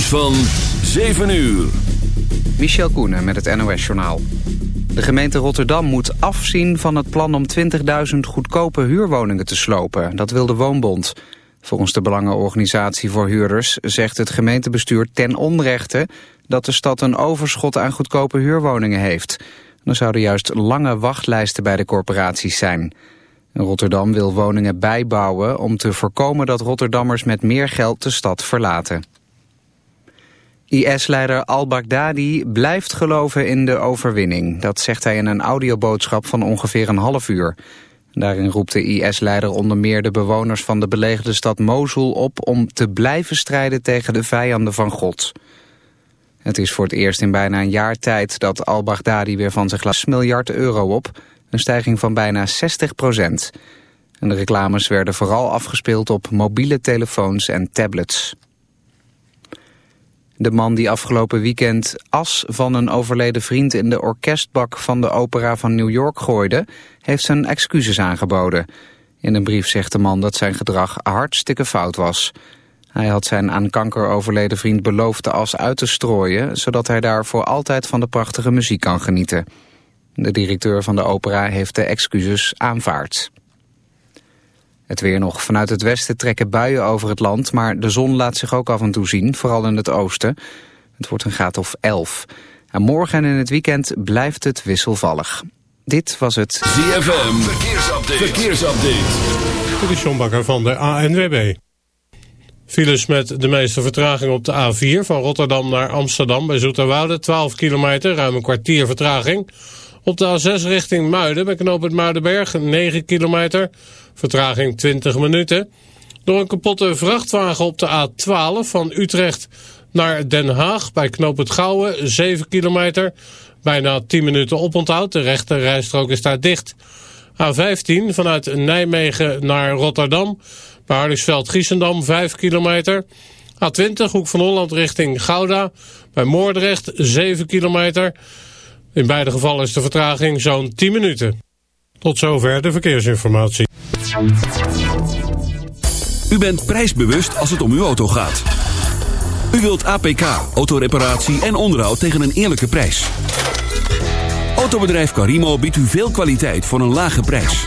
Van 7 uur. Michel Koenen met het NOS-journaal. De gemeente Rotterdam moet afzien van het plan om 20.000 goedkope huurwoningen te slopen. Dat wil de Woonbond. Volgens de Belangenorganisatie voor Huurders zegt het gemeentebestuur ten onrechte... dat de stad een overschot aan goedkope huurwoningen heeft. Er zouden juist lange wachtlijsten bij de corporaties zijn. Rotterdam wil woningen bijbouwen om te voorkomen dat Rotterdammers met meer geld de stad verlaten. IS-leider al-Baghdadi blijft geloven in de overwinning. Dat zegt hij in een audioboodschap van ongeveer een half uur. Daarin roept de IS-leider onder meer de bewoners van de belegerde stad Mosul op... om te blijven strijden tegen de vijanden van God. Het is voor het eerst in bijna een jaar tijd dat al-Baghdadi weer van zich laat miljard euro op... Een stijging van bijna 60 procent. En de reclames werden vooral afgespeeld op mobiele telefoons en tablets. De man die afgelopen weekend as van een overleden vriend in de orkestbak van de opera van New York gooide, heeft zijn excuses aangeboden. In een brief zegt de man dat zijn gedrag hartstikke fout was. Hij had zijn aan kanker overleden vriend beloofd de as uit te strooien, zodat hij daar voor altijd van de prachtige muziek kan genieten. De directeur van de opera heeft de excuses aanvaard. Het weer nog. Vanuit het westen trekken buien over het land... maar de zon laat zich ook af en toe zien, vooral in het oosten. Het wordt een graad of 11. En morgen en in het weekend blijft het wisselvallig. Dit was het ZFM Verkeersupdate. Verkeersupdate. Dit is John Bakker van de ANWB. Files met de meeste vertraging op de A4 van Rotterdam naar Amsterdam... bij Zoeterwoude, 12 kilometer, ruim een kwartier vertraging... Op de A6 richting Muiden bij knooppunt Muidenberg 9 kilometer, vertraging 20 minuten. Door een kapotte vrachtwagen op de A12 van Utrecht naar Den Haag bij knooppunt Gouwen 7 kilometer. Bijna 10 minuten oponthoud, de rechte rijstrook is daar dicht. A15 vanuit Nijmegen naar Rotterdam bij Hardingsveld-Giessendam 5 kilometer. A20 Hoek van Holland richting Gouda bij Moordrecht 7 kilometer. In beide gevallen is de vertraging zo'n 10 minuten. Tot zover de verkeersinformatie. U bent prijsbewust als het om uw auto gaat. U wilt APK, autoreparatie en onderhoud tegen een eerlijke prijs. Autobedrijf Carimo biedt u veel kwaliteit voor een lage prijs.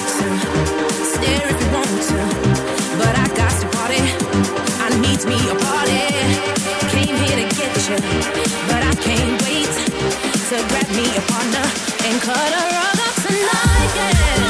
To stare if you want to, but I got to party, I need to be a party. Came here to get you, but I can't wait to grab me a partner and cut rug up tonight. Yeah.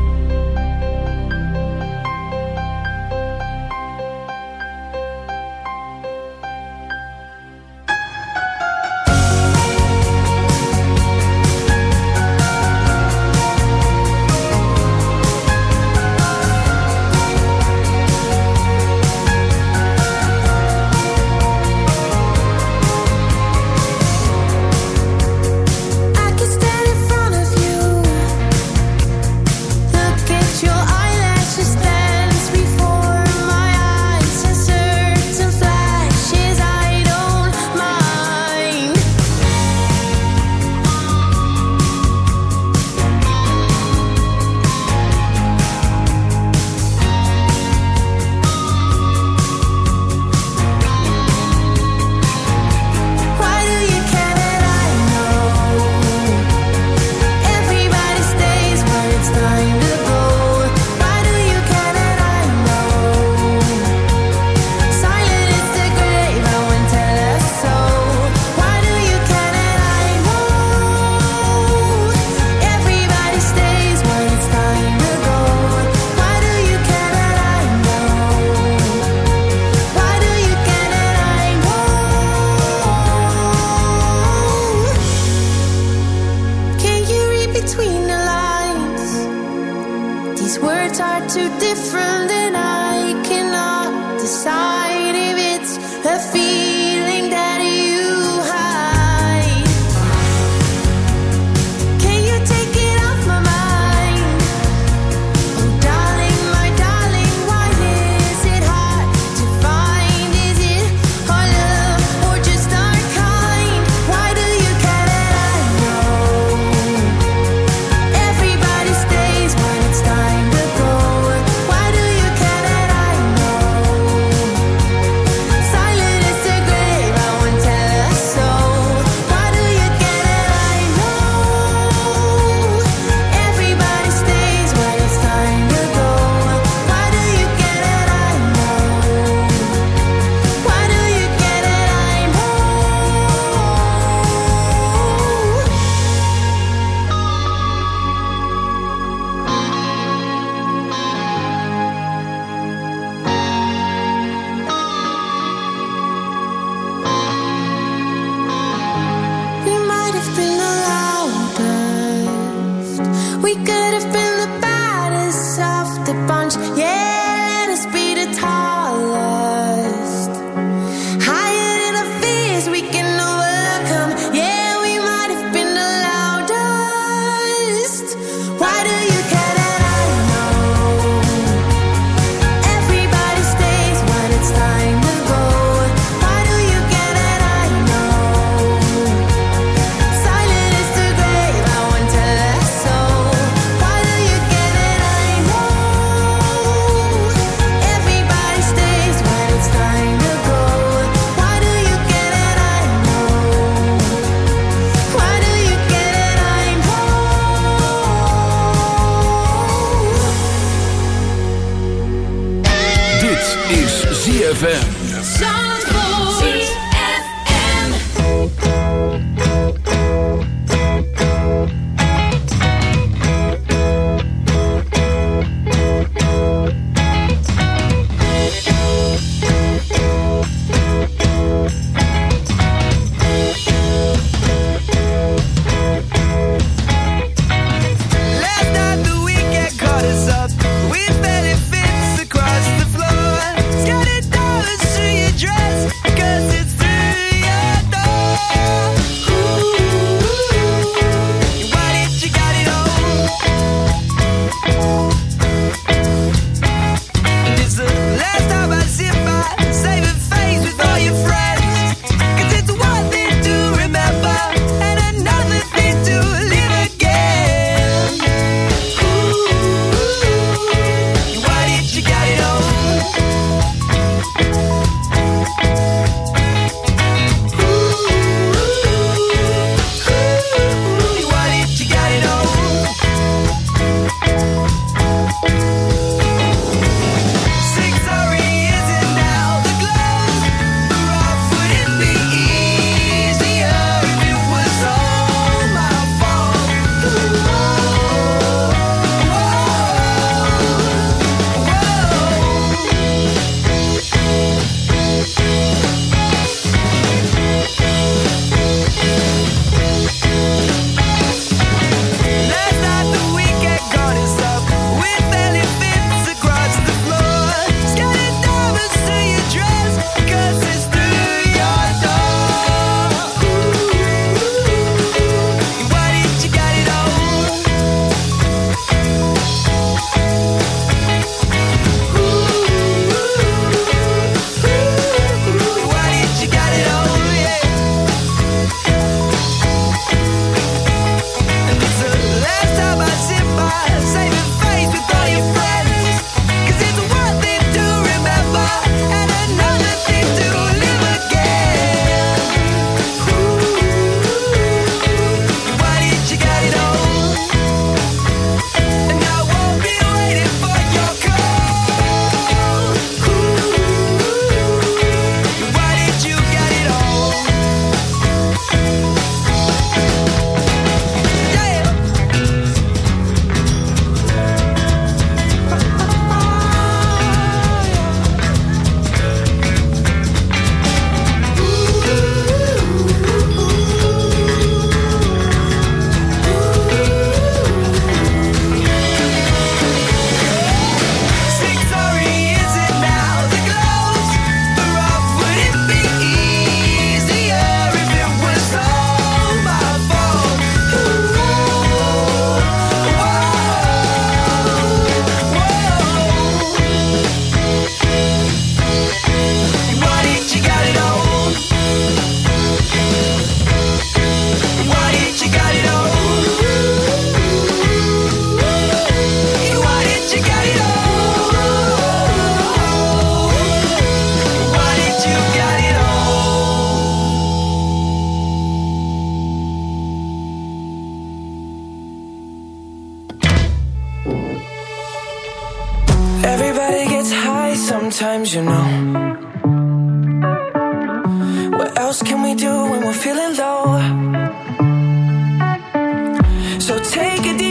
So take a deep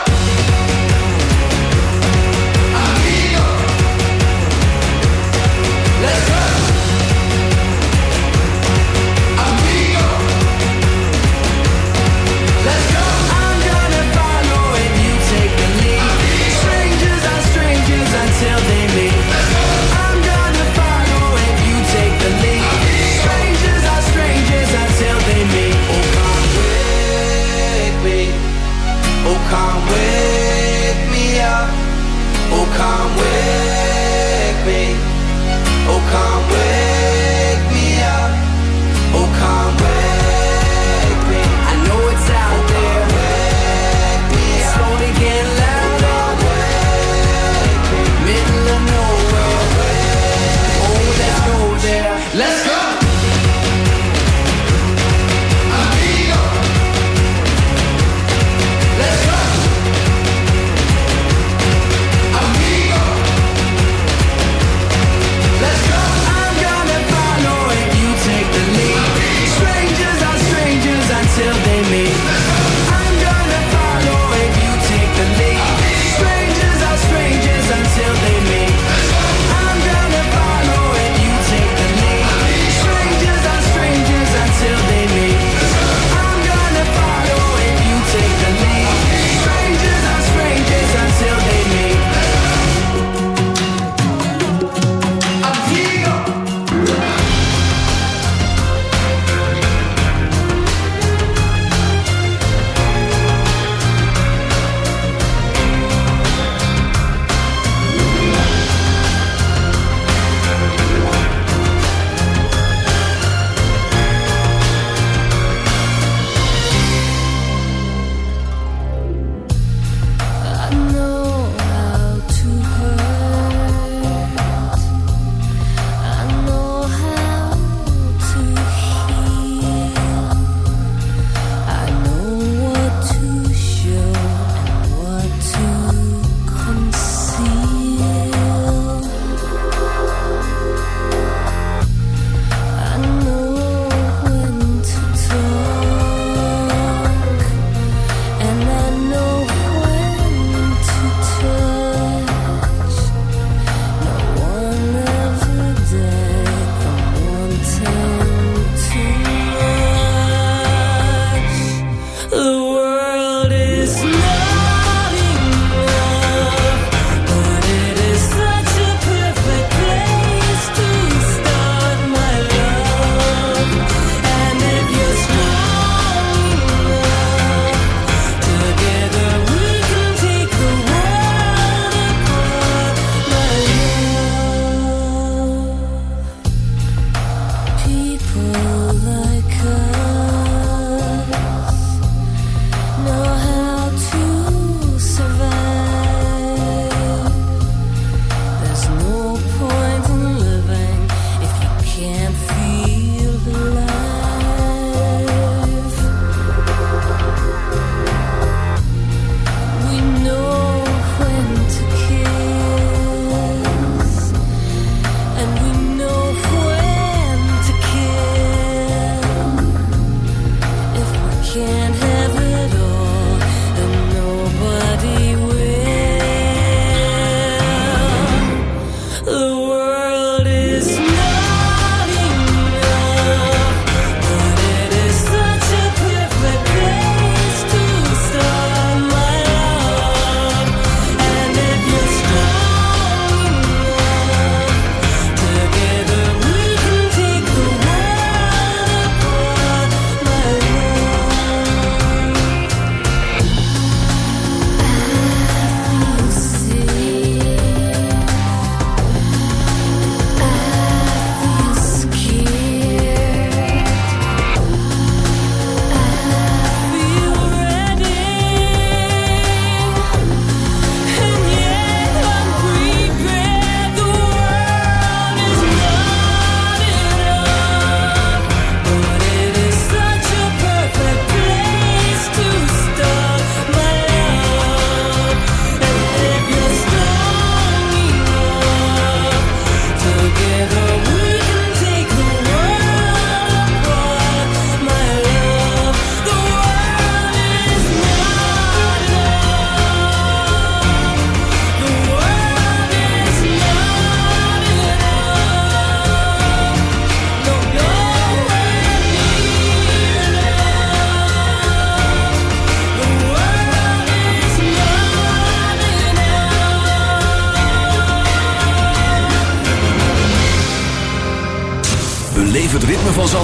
We.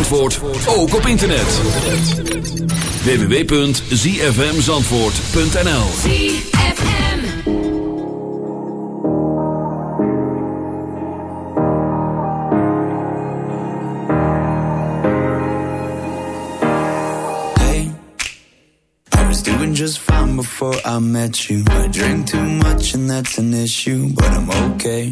Zandvoort ook op internet. www.zfmzandvoort.nl ZFM Hey, I was doing just fine before I met you. I drink too much and that's an issue, but I'm okay.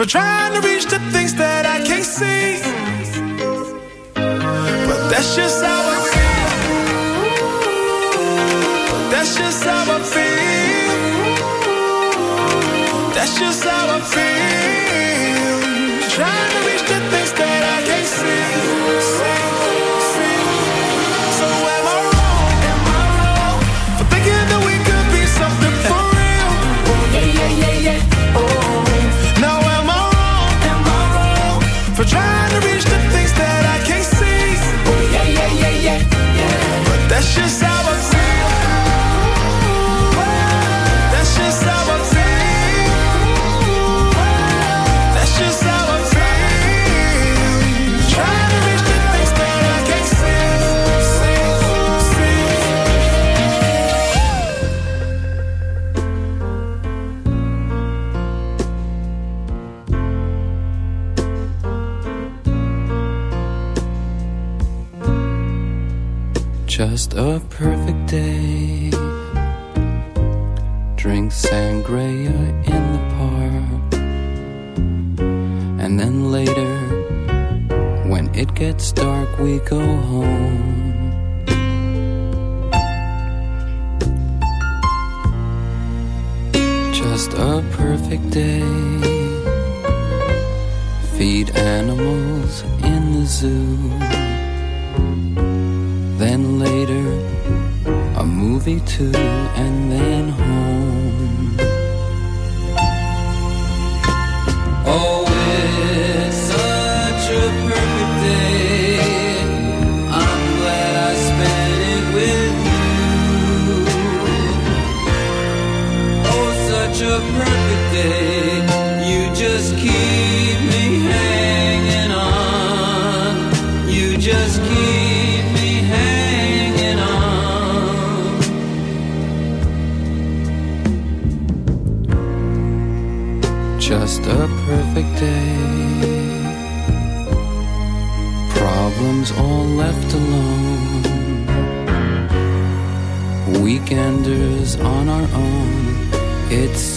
for trying to reach the things that I can't see. movie too, and then home. Oh.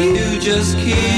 You just keep.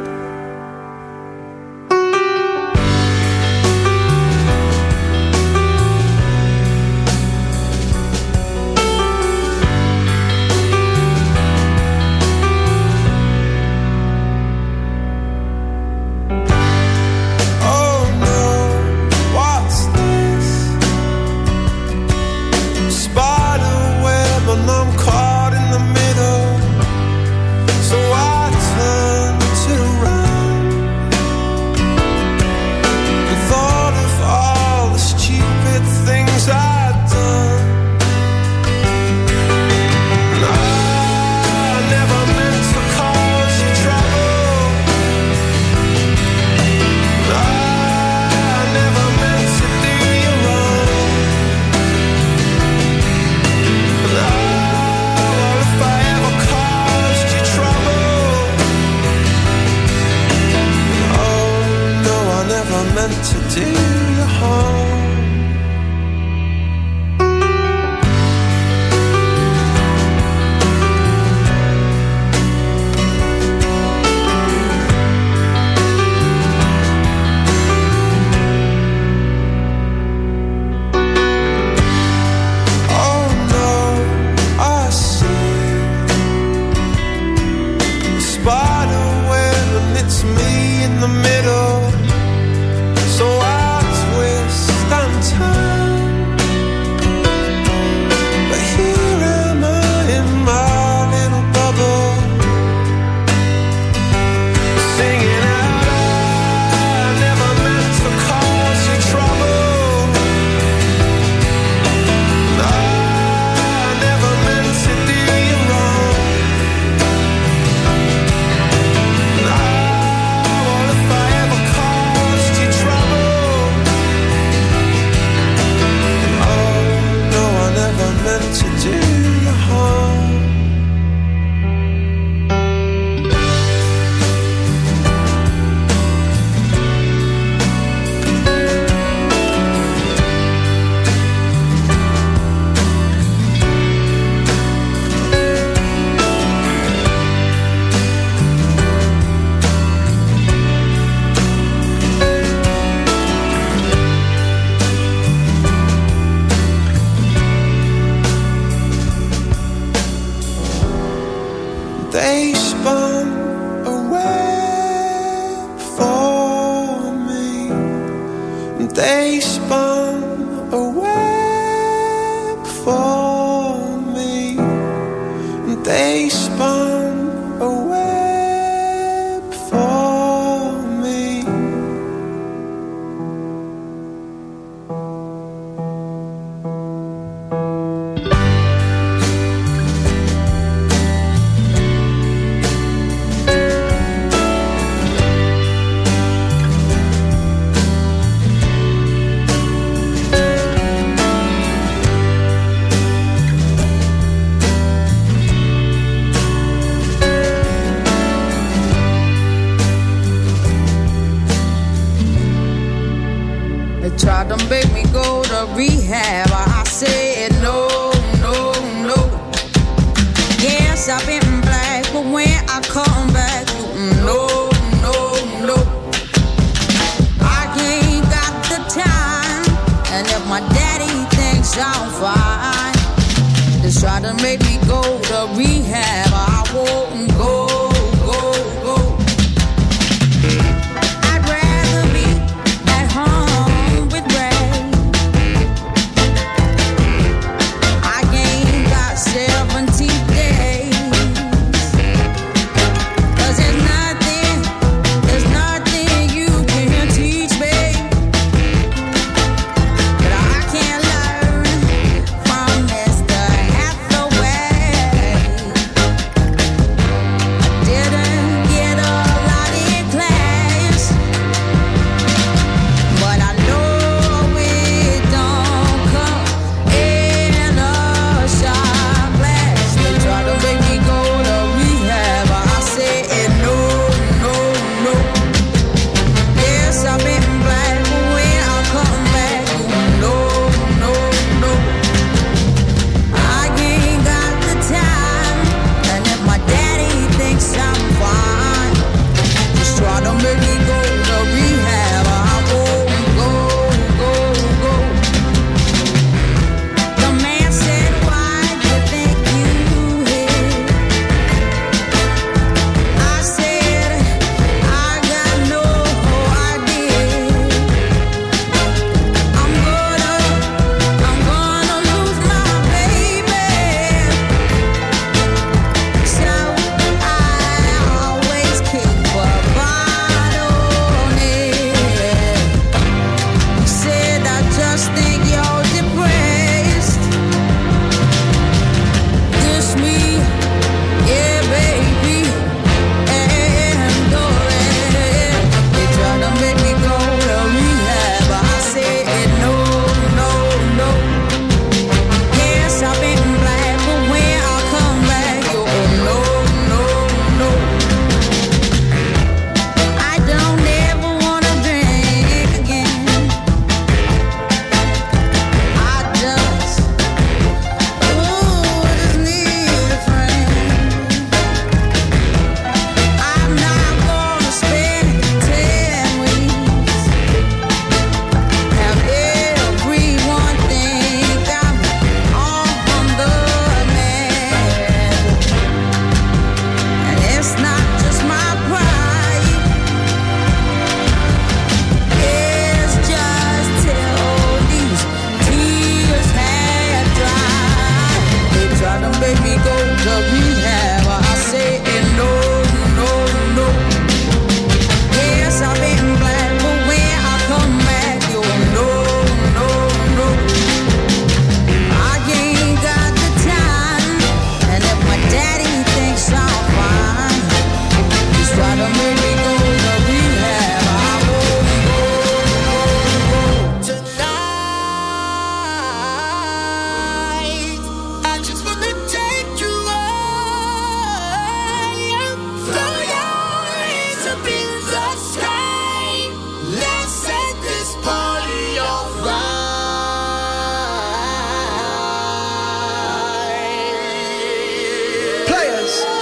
Podcast.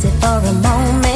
for a moment.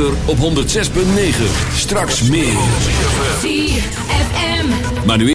op 106.9. Straks meer. Maar nu